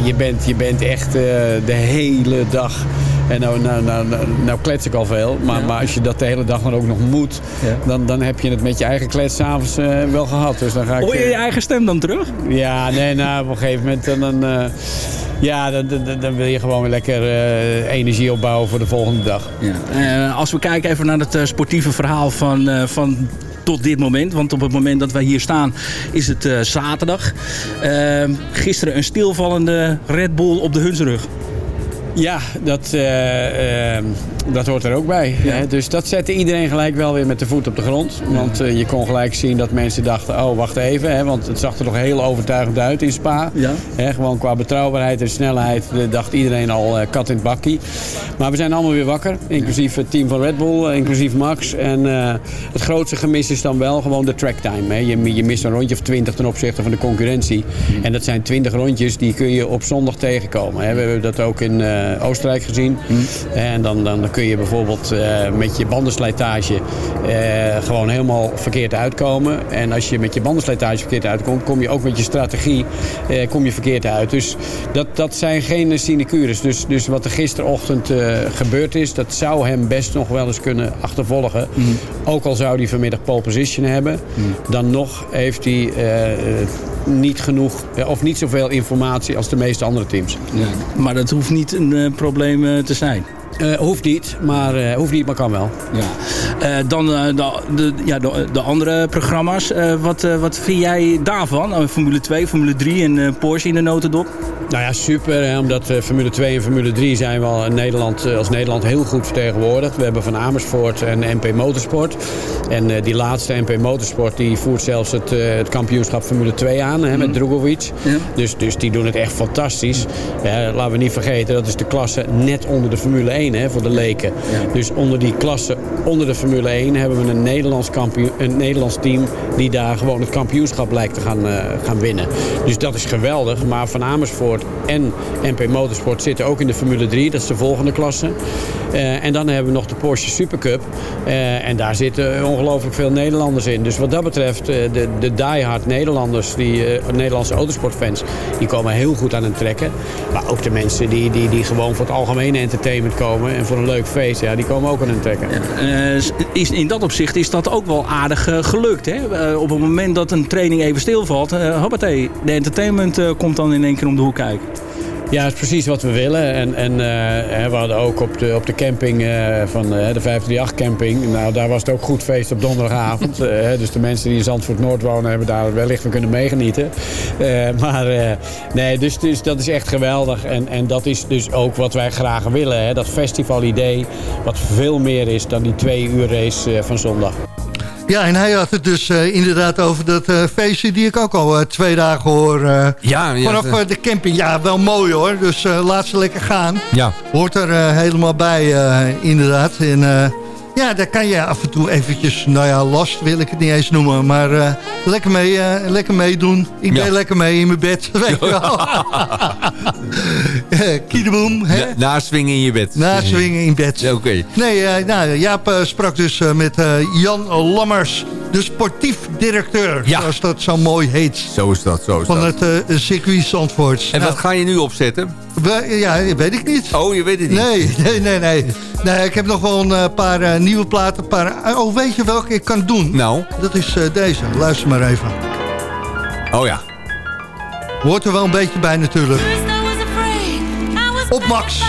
je, bent, je bent echt de hele dag... En nou, nou, nou, nou, nou klets ik al veel. Maar, maar als je dat de hele dag dan ook nog moet... Dan, dan heb je het met je eigen klets s'avonds eh wel gehad. Dus dan ga ik, Hoor je eh, je eigen stem dan terug? ja, nee, nou, op een gegeven moment dan, dan, eh, ja, dan, dan, dan wil je gewoon weer lekker eh, energie opbouwen voor de volgende dag. Eh, als we kijken even naar het eh, sportieve verhaal van, eh, van tot dit moment. Want op het moment dat wij hier staan is het eh, zaterdag. Eh, gisteren een stilvallende Red Bull op de Hunsrug. Ja, dat, eh, dat hoort er ook bij. Hè? Dus dat zette iedereen gelijk wel weer met de voet op de grond. Want eh, je kon gelijk zien dat mensen dachten, oh wacht even. Hè? Want het zag er nog heel overtuigend uit in Spa. Hè? Gewoon qua betrouwbaarheid en snelheid eh, dacht iedereen al eh, kat in het bakkie. Maar we zijn allemaal weer wakker. Inclusief het team van Red Bull, inclusief Max. En het grootste gemis is dan wel gewoon de tracktime. Hè? Je, je mist een rondje of twintig ten opzichte van de concurrentie. En dat zijn twintig rondjes die kun je op zondag tegenkomen. Hè? We hebben dat ook in Oostenrijk gezien. En dan, dan, dan kun je bijvoorbeeld eh, met je bandenslijtage eh, gewoon helemaal verkeerd uitkomen. En als je met je bandenslijtage verkeerd uitkomt, kom je ook met je strategie eh, kom je verkeerd uit. Dus dat, dat zijn geen sinecures. Dus, dus wat er gisterochtend gebeurd is, dat zou hem best nog wel eens kunnen achtervolgen. Ook al zou hij vanmiddag pole position hebben, dan nog heeft hij niet genoeg of niet zoveel informatie als de meeste andere teams. Maar dat hoeft niet een probleem te zijn. Eh, hoeft niet, maar, eh, hoeft niet, maar kan wel. Ja. Eh, dan de, de, ja, de, de andere programma's. Wat, wat vind jij daarvan? Formule 2, Formule 3 en Porsche in de notendop? Nou ja, super. Hè, omdat Formule 2 en Formule 3 zijn we al in Nederland, als Nederland heel goed vertegenwoordigd. We hebben van Amersfoort en MP Motorsport. En die laatste MP Motorsport die voert zelfs het, het kampioenschap Formule 2 aan hè, met Drugovic. Dus, dus die doen het echt fantastisch. Laten we niet vergeten, dat is de klasse net onder de Formule 1 hè, voor de leken. Dus onder die klasse, onder de Formule 1, hebben we een Nederlands, kampioen, een Nederlands team die daar gewoon het kampioenschap lijkt te gaan, eh, gaan winnen. Dus dat is geweldig. Maar Van Amersfoort en MP Motorsport zitten ook in de Formule 3. Dat is de volgende klasse. Eh, en dan hebben we nog de Porsche Supercup. Eh, en daar zitten ongelooflijk veel Nederlanders in. Dus wat dat betreft, de, de diehard Nederlanders, die Nederlandse autosportfans, die komen heel goed aan het trekken. Maar ook de mensen die, die, die gewoon voor het algemene entertainment komen en voor een leuk feest, ja, die komen ook aan het trekken. Eh, is, in dat opzicht is dat ook wel aardig eh, gelukt. Hè? Eh, op het moment dat een training even stilvalt, uh, hoppatee, de entertainment komt dan in één keer om de hoek kijken. Ja, dat is precies wat we willen. En, en eh, we hadden ook op de, op de camping eh, van eh, de 538 camping. Nou, daar was het ook goed feest op donderdagavond. <laughs> Dus de mensen die in Zandvoort Noord wonen hebben daar wellicht van kunnen meegenieten. Maar nee, dus, dus dat is echt geweldig. En, en dat is dus ook wat wij graag willen. Hè? Dat festivalidee, wat veel meer is dan die twee uur race van zondag. Ja, en hij had het dus uh, inderdaad over dat uh, feestje die ik ook al uh, twee dagen hoor. ja, ja, vanaf de camping. Ja, wel mooi hoor. Dus laat ze lekker gaan. Ja. Hoort er helemaal bij inderdaad. En ja, daar kan je af en toe eventjes, nou ja, last wil ik het niet eens noemen. Maar lekker, mee, lekker meedoen. Ik ben ja. lekker mee in mijn bed. <laughs> Weet je wel. <laughs> Kiedeboom. Na, naswingen in je bed. Naswingen in bed. <laughs> Oké. Okay. Nee, nou, Jaap sprak dus met Jan Lammers de sportief directeur, zoals dat zo mooi heet. Zo is dat, zo is Van dat. het eh, circuit Zandvoort. En Nou, wat ga je nu opzetten? we- ja, weet ik niet. Oh, je weet het niet? Nee, <laughs> nee, nee, nee. Nee, ik heb nog wel een eh, paar eh, nieuwe platen. een Paar, oh, weet je welke ik kan doen? Nou? Dat is eh, deze. Luister maar even. Oh ja. Hoort er wel een beetje bij natuurlijk. Op Max.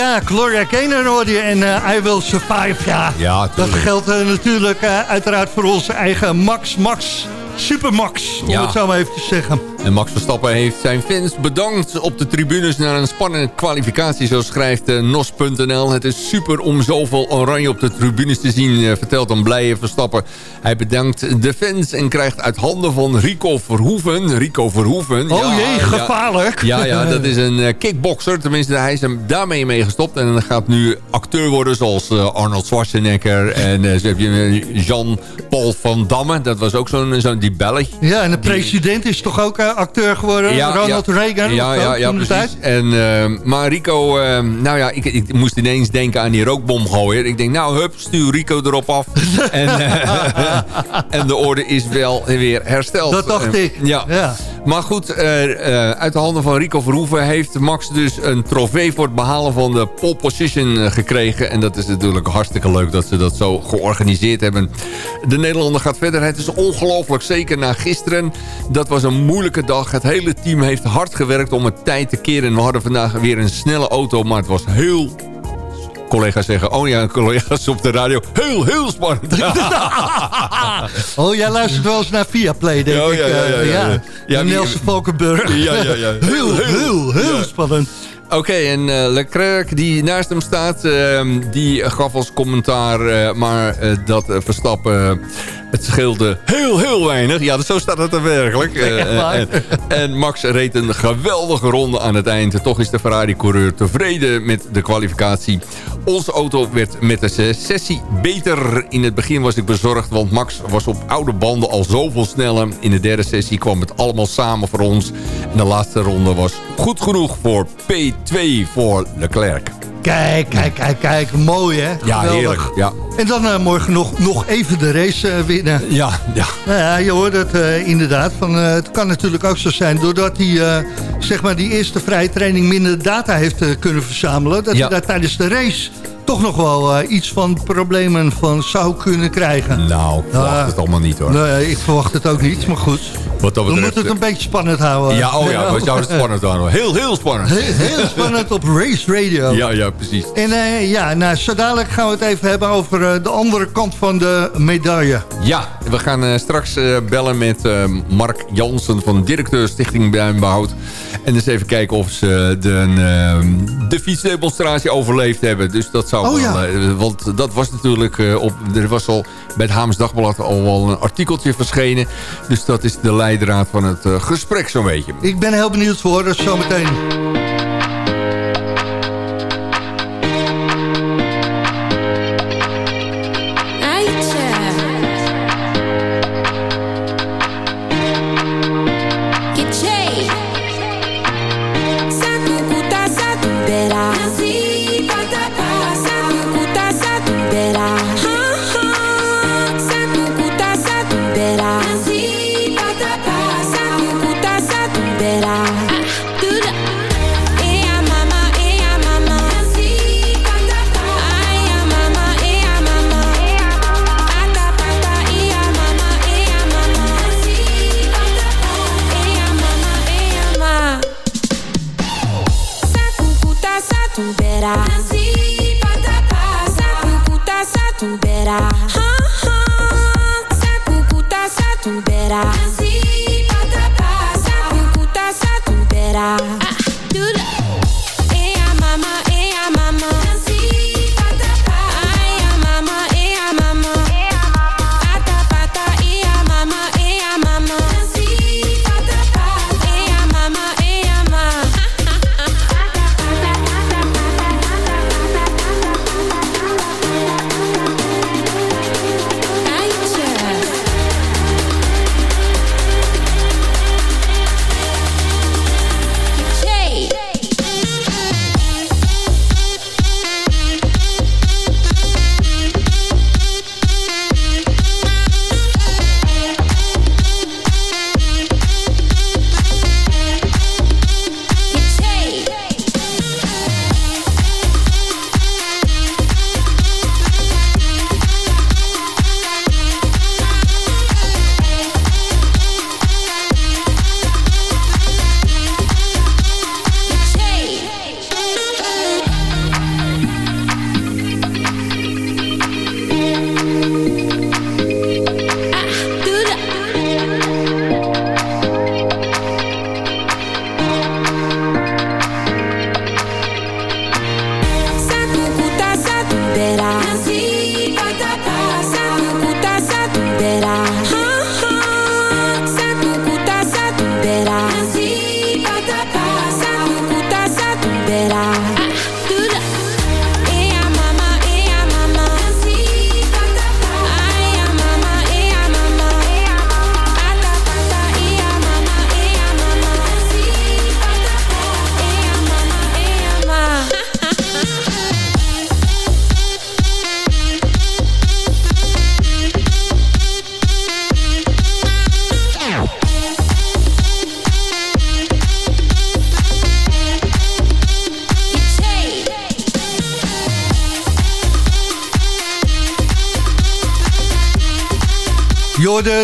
Ja, Gloria Gaynor hoorde je en eh, I Will Survive. Ja, Ja, dat geldt eh, natuurlijk eh, uiteraard voor onze eigen Max Max. Supermax, om Ja. het zo maar even te zeggen. En Max Verstappen heeft zijn fans bedankt op de tribunes... naar een spannende kwalificatie, zo schrijft eh, NOS.nl. Het is super om zoveel oranje op de tribunes te zien... eh, vertelt een blije Verstappen. Hij bedankt de fans en krijgt uit handen van Rico Verhoeven... Rico Verhoeven... Oh jee, gevaarlijk. Ja, ja, <laughs> dat is een eh, kickboxer. Tenminste, hij is hem daarmee mee gestopt. En gaat nu acteur worden zoals Arnold Schwarzenegger. En zo heb je Jean-Paul van Damme. Dat was ook zo'n zo'n die. Ja, en de president is toch ook acteur geworden? Ronald Reagan? Ja, ja, ja precies. tijd? En, eh, maar Rico, eh, nou ja, ik, ik moest ineens denken aan die rookbomgooier. Ik denk, nou hup, stuur Rico erop af. <laughs> en, eh, en de orde is wel weer hersteld. Dat dacht Eh, ik. Ja. Ja. Maar goed, eh, eh, uit de handen van Rico Verhoeven heeft Max dus een trofee voor het behalen van de pole position eh, gekregen. En dat is natuurlijk hartstikke leuk dat ze dat zo georganiseerd hebben. De Nederlander gaat verder. Het is ongelooflijk, zeker na gisteren. Dat was een moeilijke dag. Het hele team heeft hard gewerkt om het tijd te keren. We hadden vandaag weer een snelle auto, maar het was heel collega's zeggen... oh ja, collega's op de radio. Heel, heel spannend. <laughs> oh, jij luistert wel eens naar Viaplay, denk Ja, ik. ja, ja, ja, eh, ja, Nelson Valkenburg. Ja, ja, ja. <laughs> Heel, heel, heel spannend. Oké, en eh, Leclerc die naast hem staat, ehm, die gaf als commentaar... eh, maar eh, dat Verstappen, het scheelde heel, heel weinig. Ja, zo staat het er werkelijk. En, en Max reed een geweldige ronde aan het eind. Toch is de Ferrari-coureur tevreden met de kwalificatie. Onze auto werd met de sessie beter. In het begin was ik bezorgd, want Max was op oude banden al zoveel sneller. In de derde sessie kwam het allemaal samen voor ons. En de laatste ronde was goed genoeg voor P2 voor Leclerc. Kijk, kijk, kijk, kijk. Mooi, hè? Ja, Geweldig. heerlijk. Ja, En dan eh, morgen nog, nog even de race eh, winnen. ja, ja. Nou ja, je hoort het eh, inderdaad. Van, het kan natuurlijk ook zo zijn, doordat hij zeg maar die eerste vrije training minder data heeft kunnen verzamelen, dat Ja. hij daar tijdens de race toch nog wel iets van problemen van zou kunnen krijgen. Nou, ik verwacht het allemaal niet hoor. Nee, ik verwacht het ook niet, maar goed. Wat dat We betreft, moeten het een beetje spannend houden. Ja, oh ja, we zouden het <laughs> spannend houden. Heel, heel spannend. Heel, heel spannend op Race Radio. Ja, ja, precies. En eh, ja, nou, zo dadelijk gaan we het even hebben over eh, de andere kant van de medaille. Ja, we gaan eh, straks bellen met Mark Jansen van directeur Stichting Duinbehoud. En eens even kijken of ze de, de fietsdemonstratie overleefd hebben. Dus dat zou Oh, wel... ja. want dat was natuurlijk op... Er was al bij het Haams Dagblad al wel een artikeltje verschenen. Dus dat is de leidraad van het gesprek zo'n beetje. Ik ben heel benieuwd voor dus zometeen.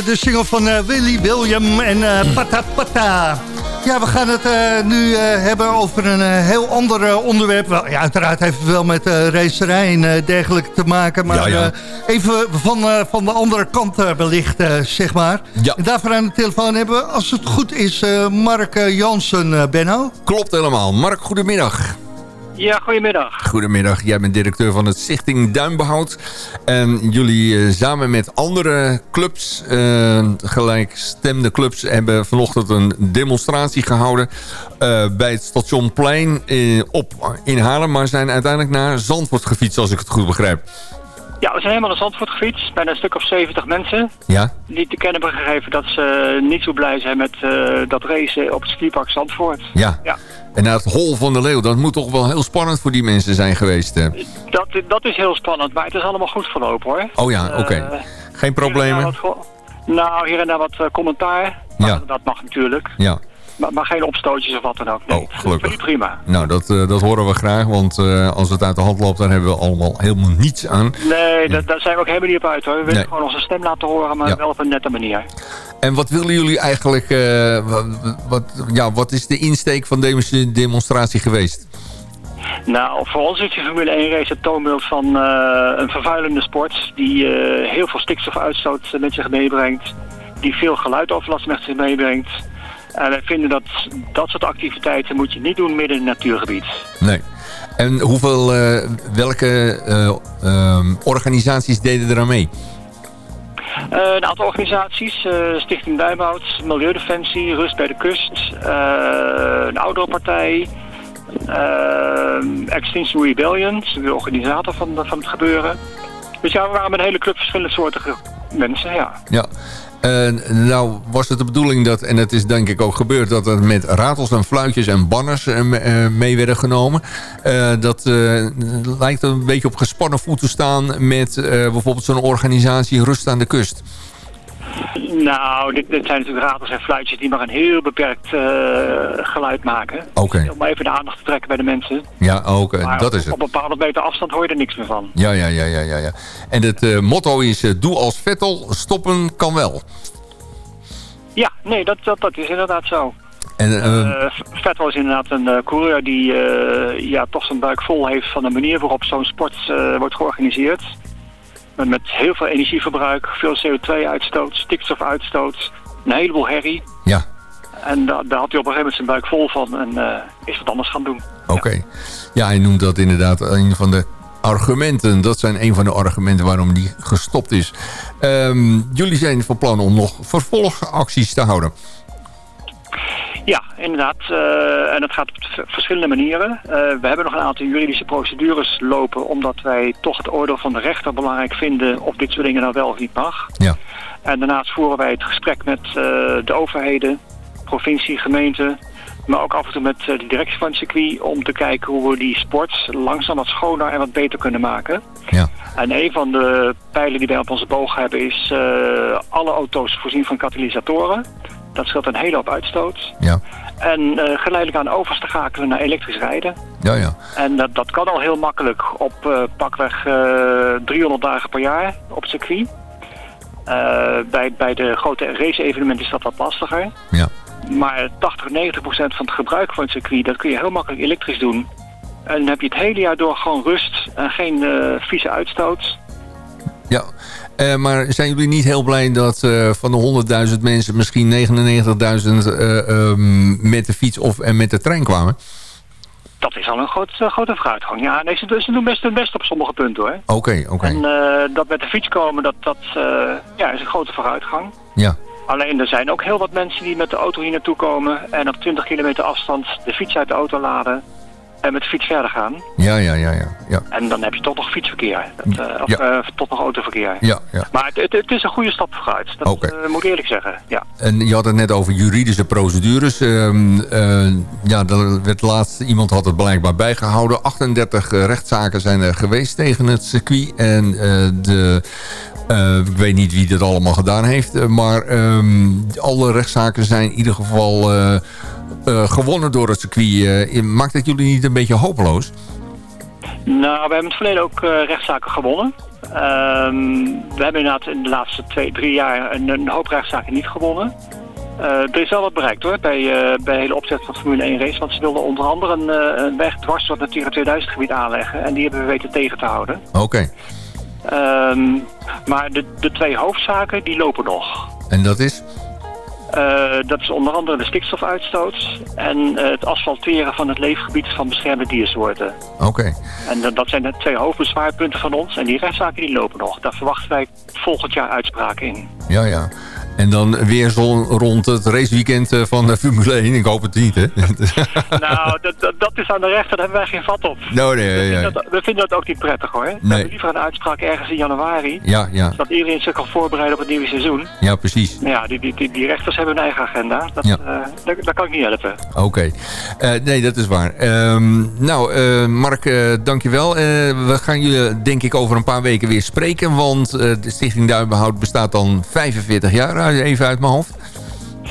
De single van eh, Willy William en eh Pata Pata. Ja, we gaan het eh, nu eh, hebben over een eh, heel ander onderwerp. Wel, ja, uiteraard heeft het wel met eh racerij en eh, dergelijke te maken. Maar Ja, ja. eh, even van, eh, van de andere kant eh, belicht, eh, zeg maar. Ja. En daarvoor aan de telefoon hebben we, als het goed is, eh, Mark Jansen, eh, Benno. Klopt helemaal. Mark, goedemiddag. Ja, goedemiddag. Goedemiddag, jij bent directeur van het Stichting Duinbehoud. En jullie eh, samen met andere clubs, eh, gelijkstemde clubs... hebben vanochtend een demonstratie gehouden eh, bij het stationplein eh, op, in Haarlem... maar zijn uiteindelijk naar Zandvoort gefietst, als ik het goed begrijp. Ja, we zijn helemaal naar Zandvoort gefietst. Bijna een stuk of 70 mensen. Ja? Die te kennen hebben gegeven dat ze niet zo blij zijn met dat racen op het skipark Zandvoort. Ja. Ja. En naar het Hol van de Leeuw, dat moet toch wel heel spannend voor die mensen zijn geweest. eh. Dat, dat is heel spannend, maar het is allemaal goed verlopen hoor. Oh ja, oké. Eh, Geen problemen? hier nou, hier en daar wat eh, commentaar. Ja. Dat mag natuurlijk. Ja. Maar, maar geen opstootjes of wat dan ook. Nee, Oh, gelukkig. ik prima. Nou, dat, eh, dat horen we graag, want eh, als het uit de hand loopt... dan hebben we allemaal helemaal niets aan. Nee, da- daar zijn we ook helemaal niet op uit hoor. We willen Nee. gewoon onze stem laten horen, maar Ja. wel op een nette manier. En wat willen jullie eigenlijk... eh, wat, wat, ja, wat is de insteek van deze demonstratie geweest? Nou, voor ons is die Formule 1 race het toonbeeld van een vervuilende sport die heel veel stikstofuitstoot met zich meebrengt, die veel geluidoverlast met zich meebrengt. En wij vinden dat dat soort activiteiten moet je niet doen midden in een natuurgebied. Nee. En hoeveel, eh, welke eh, ehm, organisaties deden er aan mee? Eh, een aantal organisaties, Stichting Duimhout, Milieudefensie, Rust bij de Kust, eh, een ouderenpartij, Extinction Rebellion, de organisator van, van het gebeuren. Dus ja, we waren met een hele club verschillende soorten mensen, ja. Ja. Eh, nou was het de bedoeling dat, en het is denk ik ook gebeurd... dat er met ratels en fluitjes en banners eh, eh, mee werden genomen. Dat lijkt een beetje op gespannen voet te staan... met bijvoorbeeld zo'n organisatie Rust aan de Kust. Nou, dit, dit zijn natuurlijk ratels en fluitjes die maar een heel beperkt eh, geluid maken. Oké. Om even de aandacht te trekken bij de mensen. Ja, ook, dat op, is het. op een bepaalde meter afstand hoor je er niks meer van. Ja, ja, ja, ja, ja. ja. En het eh, motto is eh, doe als Vettel, stoppen kan wel. Ja, nee, dat, dat, dat is inderdaad zo. En, Vettel is inderdaad een coureur die ja, toch zijn buik vol heeft van de manier waarop zo'n sport wordt georganiseerd. Met, met heel veel energieverbruik, veel CO2-uitstoot, stikstofuitstoot, een heleboel herrie. Ja. En da- daar had hij op een gegeven moment zijn buik vol van en eh, is wat anders gaan doen. Oké. Ja, hij noemt dat inderdaad een van de argumenten. Dat zijn een van de argumenten waarom die gestopt is. Ehm, jullie zijn van plan om nog vervolgacties te houden. Ja, inderdaad. eh, en dat gaat op verschillende manieren. Eh, we hebben nog een aantal juridische procedures lopen... omdat wij toch het oordeel van de rechter belangrijk vinden... of dit soort dingen nou wel of niet mag. Ja. En daarnaast voeren wij het gesprek met eh, de overheden, provincie, gemeente... maar ook af en toe met de directie van het circuit... om te kijken hoe we die sport langzaam wat schoner en wat beter kunnen maken. Ja. En een van de pijlen die wij op onze boog hebben is alle auto's voorzien van katalysatoren. Dat scheelt een hele hoop uitstoot. Ja. En eh, geleidelijk aan overs te schakelen naar elektrisch rijden. Ja, ja. En dat, dat kan al heel makkelijk op eh, pakweg eh 300 dagen per jaar op circuit. Eh, bij, bij de grote race-evenementen is dat wat lastiger. Ja. Maar 80, 90 procent van het gebruik van het circuit, dat kun je heel makkelijk elektrisch doen. En dan heb je het hele jaar door gewoon rust en geen eh, vieze uitstoot. Ja, Eh, maar zijn jullie niet heel blij dat eh, van de 100.000 mensen... misschien 99.000 eh, ehm, met de fiets of en met de trein kwamen? Dat is al een groot, grote vooruitgang. Ja, nee, ze, ze doen best hun best op sommige punten hoor. Oké, oké. En dat met de fiets komen, dat, dat ja, is een grote vooruitgang. Ja. Alleen er zijn ook heel wat mensen die met de auto hier naartoe komen en op 20 kilometer afstand de fiets uit de auto laden en met de fiets verder gaan. Ja, ja, ja, ja. Ja, En dan heb je toch nog fietsverkeer. Dat, eh, of Ja. eh, toch nog autoverkeer. ja, ja. Maar het, het, het is een goede stap vooruit. Dat eh, moet ik eerlijk zeggen. Ja. En je had het net over juridische procedures. Ehm, eh, ja, er werd laatst, iemand had het blijkbaar bijgehouden. 38 eh, rechtszaken zijn er geweest tegen het circuit. En eh, de, eh, ik weet niet wie dit allemaal gedaan heeft. eh, Maar ehm, alle rechtszaken zijn in ieder geval eh, eh, gewonnen door het circuit. Eh, maakt het jullie niet een beetje hopeloos? Nou, we hebben in het verleden ook eh, rechtszaken gewonnen. Ehm, we hebben inderdaad in de laatste twee, drie jaar een, een hoop rechtszaken niet gewonnen. Eh, er is wel wat bereikt hoor, bij, eh, bij de hele opzet van Formule 1 race. Want ze wilden onder andere een, eh, een weg dwars door het Natura 2000 gebied aanleggen. En die hebben we weten tegen te houden. Oké. Ehm, maar de, de twee hoofdzaken, die lopen nog. En dat is? Eh, dat is onder andere de stikstofuitstoot en eh, het asfalteren van het leefgebied van beschermde diersoorten. Oké. En dat- dat zijn de twee hoofdbezwaarpunten van ons. En die rechtszaken die lopen nog. Daar verwachten wij volgend jaar uitspraken in. Ja, ja. En dan weer zo rond het raceweekend eh, van de Formule 1. Ik hoop het niet, hè? <laughs> nou, dat, dat, dat is aan de rechter, daar hebben wij geen vat op. Nou, nee, we, ja. vinden dat, we vinden dat ook niet prettig hoor. We hebben liever een uitspraak ergens in januari. Ja, ja. Zodat iedereen zich kan voorbereiden op het nieuwe seizoen. Ja, precies. Ja, die, die, die, die rechters hebben hun eigen agenda. Dat, Ja. eh, daar, daar kan ik niet helpen. Oké. Eh, nee, dat is waar. Ehm, nou, eh, Mark, eh dankjewel. Eh we gaan jullie denk ik over een paar weken weer spreken. Want eh, de Stichting Duinbehoud bestaat dan 45 jaar, uit- even uit mijn hoofd.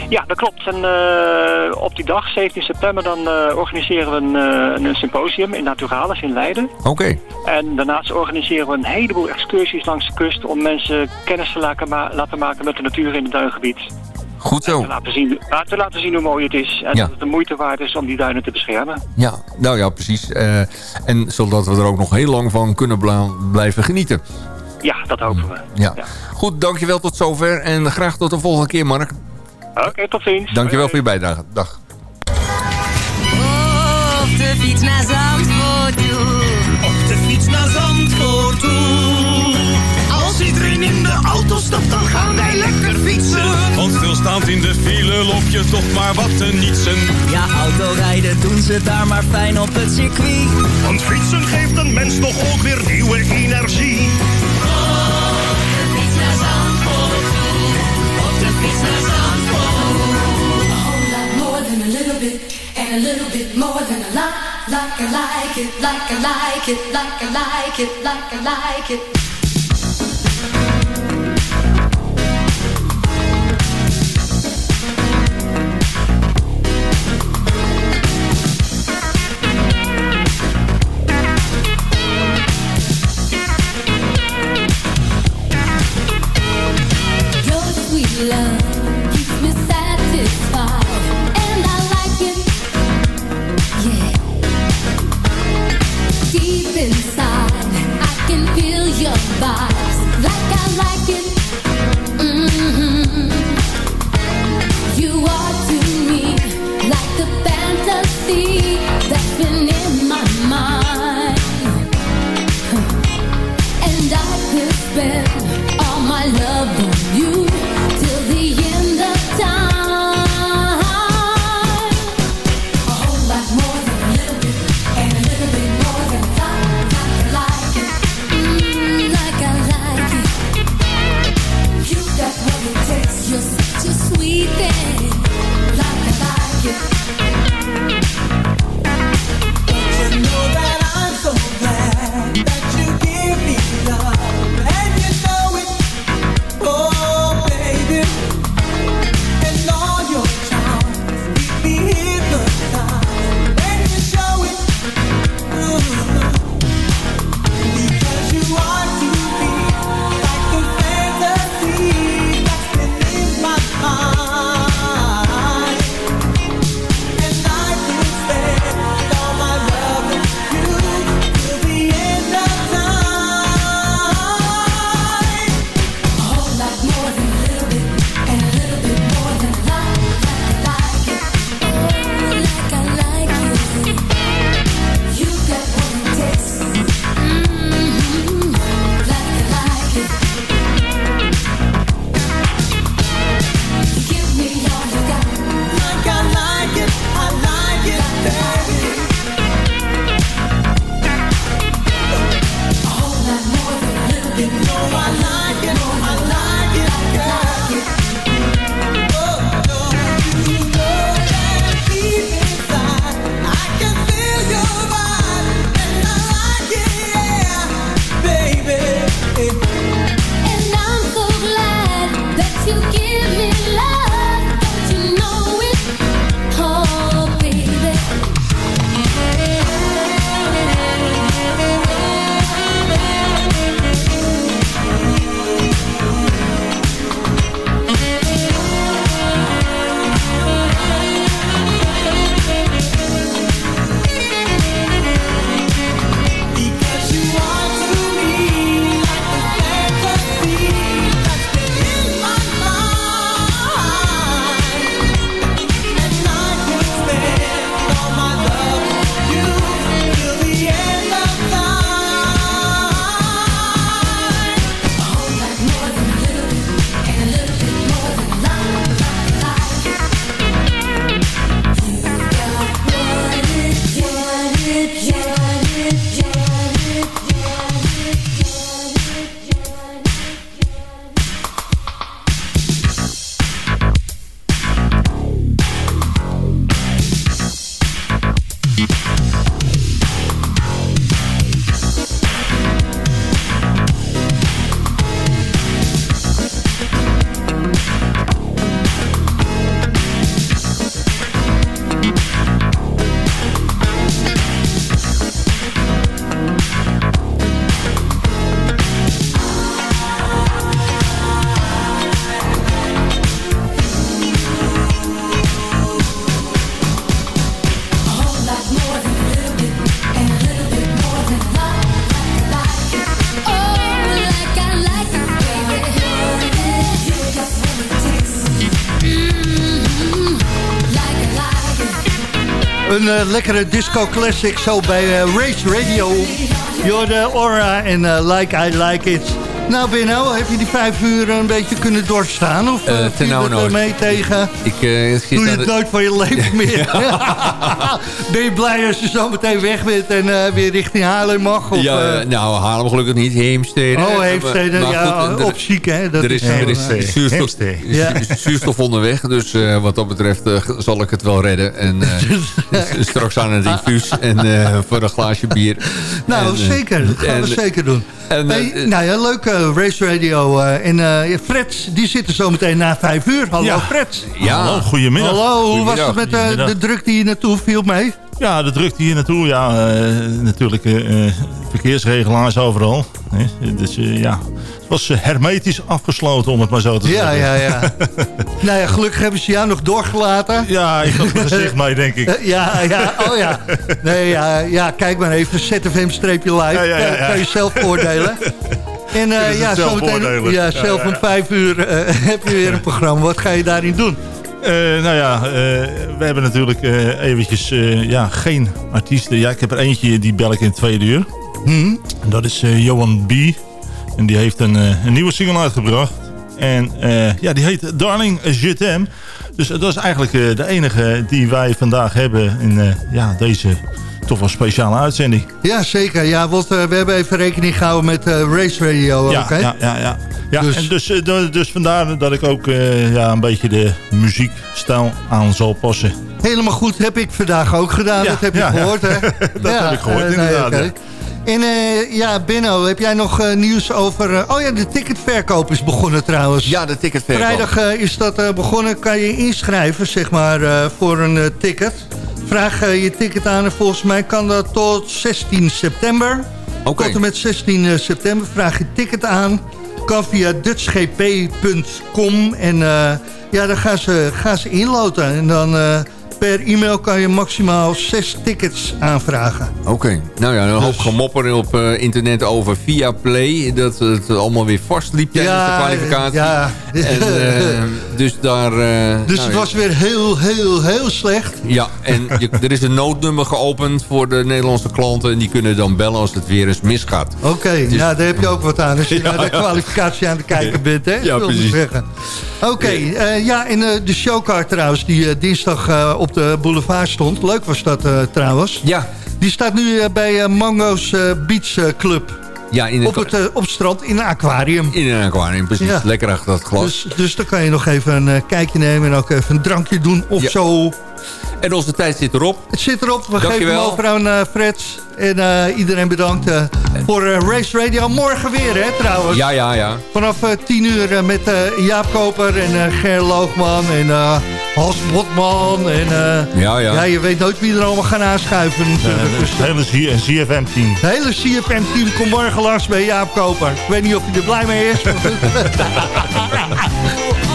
Ja, dat klopt. En eh, op die dag, 17 september, dan eh, organiseren we een, eh, een symposium in Naturalis in Leiden. Oké. En daarnaast organiseren we een heleboel excursies langs de kust om mensen kennis te laten, ma- laten maken met de natuur in het duingebied. Goed zo. Te laten zien, te laten zien hoe mooi het is en Ja. dat het de moeite waard is om die duinen te beschermen. Ja, nou ja, precies. En zodat we er ook nog heel lang van kunnen blijven genieten. Ja, dat hopen we. Ja. Goed, dankjewel tot zover. En graag tot de volgende keer, Mark. Oké, tot ziens. Dankjewel voor je bijdrage. Dag. Op de fiets naar Zandvoort toe. Op de fiets naar Zandvoort toe. Als iedereen in de auto stapt, dan gaan wij lekker fietsen. Want stilstaand in de file loop je toch maar wat te nietsen. Ja, autorijden doen ze daar maar fijn op het circuit. Want fietsen geeft een mens toch ook weer nieuwe energie. A little bit more than a lot. Like I like it, like I like it, like I like it, like I like it. Een eh, lekkere disco classic zo bij eh, Race Radio. Jorde Aura en eh, Like I Like It. Nou Benno, heb je die vijf uur een beetje kunnen doorstaan? Of Eh, uh, ten nou nooit. mee tegen? Ik, eh, Doe je het de- nooit van je leven <laughs> meer? <laughs> ben je blij als je zo meteen weg bent en eh, weer richting Haarlem mag? Of, ja, nou, Haarlem gelukkig niet. Heemstede. Oh, Heemstede, Maar ja, goed, er- op ziek, hè? Dat er is, er is zuurstof. Ja. <laughs> zuurstof onderweg. Dus eh, wat dat betreft zal ik het wel redden. En eh, s- straks aan het infuus. En eh, voor een glaasje bier. Nou, En, zeker. Dat gaan we en- zeker doen. En, hey, eh, nou ja, leuk Race Radio. eh, en eh, Fred, die zit er zo meteen na vijf uur. Hallo Ja. Fred. Ja. Hallo, goedemiddag. Hallo, hoe was het met de druk die je naartoe viel mee? Ja, de drukte hier naartoe. Ja, eh, natuurlijk eh, verkeersregelaars overal. Hè. Dus ja, het was hermetisch afgesloten om het maar zo te Ja, zeggen. ja, ja. <laughs> nou ja, gelukkig hebben ze jou nog doorgelaten. Ja, ik had mijn gezicht <laughs> mee, denk ik. Ja, ja, oh ja. Nee, ja, ja kijk maar even, ZFM-live. Ja, ja. Kan, je zelf oordelen. En ja, zelf zometeen, oordelen. ja, zelf om vijf uur <laughs> heb je weer een programma. Wat ga je daarin doen? Eh, nou ja, eh, we hebben natuurlijk eh, eventjes ja, geen artiesten. Ja, ik heb er eentje, die bel ik in het tweede uur. Hm? En dat is Johan B. En die heeft een, een nieuwe single uitgebracht. En ja, die heet Darling Je T'aime. Dus dat is eigenlijk de enige die wij vandaag hebben in ja, deze toch wel speciale uitzending. Ja, zeker. Ja, want eh, we hebben even rekening gehouden met eh, Race Radio Ja, ook, hè? ja, ja, ja. ja Dus- en dus, eh, dus vandaar dat ik ook eh, ja, een beetje de muziekstijl aan zal passen. Helemaal goed, heb ik vandaag ook gedaan. Ja, dat heb je gehoord, hè? <laughs> Dat heb ik gehoord, eh, inderdaad, ja. En eh, ja, Benno, heb jij nog nieuws over... oh ja, de ticketverkoop is begonnen trouwens. Ja, de ticketverkoop. Vrijdag is dat eh, begonnen. Kan je inschrijven, zeg maar, eh, voor een ticket. Vraag eh, je ticket aan en volgens mij kan dat tot 16 september. Oké. Tot en met 16 eh, september vraag je ticket aan. Kan via dutchgp.com. En eh, ja, dan gaan ze, gaan ze inloten. En dan per e-mail kan je maximaal zes tickets aanvragen. Oké, nou ja, een hoop Dus- gemopper op eh, internet over via Play. Dat het allemaal weer vastliep tijdens Ja, de kwalificatie. ja. En, eh, <laughs> dus daar... eh, Dus nou, het was weer heel, heel, heel slecht. Ja, en <laughs> je- er is een noodnummer geopend voor de Nederlandse klanten. En die kunnen dan bellen als het weer eens misgaat. Oké, Dus- nou daar heb je ook wat aan als je <laughs> Ja, naar de ja. kwalificatie aan het kijken bent, hè? Ja, wil precies. Oké, ja, en de showcard trouwens, die dinsdag op de boulevard stond. Leuk was dat eh, trouwens. Ja. Die staat nu eh, bij eh, Mango's Beach Club. Ja, in Op het, op het strand in een aquarium. In een aquarium, precies. Ja. Lekker achter dat glas. Dus, dus dan kan je nog even een kijkje nemen en ook even een drankje doen of Ja. zo. En onze tijd zit erop. Het zit erop. We Dankjewel. geven hem over aan eh, Fred. En eh, iedereen bedankt eh, voor Race Radio. Morgen weer, hè, trouwens. Ja, ja, ja. Vanaf eh, 10 uur met eh, Jaap Koper en eh, Ger Loogman en eh Hans Botman. En, eh, Ja, ja. je weet nooit wie er allemaal gaan aanschuiven. natuurlijk. Dus Het hele ZFM-team. het hele CFM-team komt morgen langs bij Jaap Koper. Ik weet niet of hij er blij mee is. <laughs>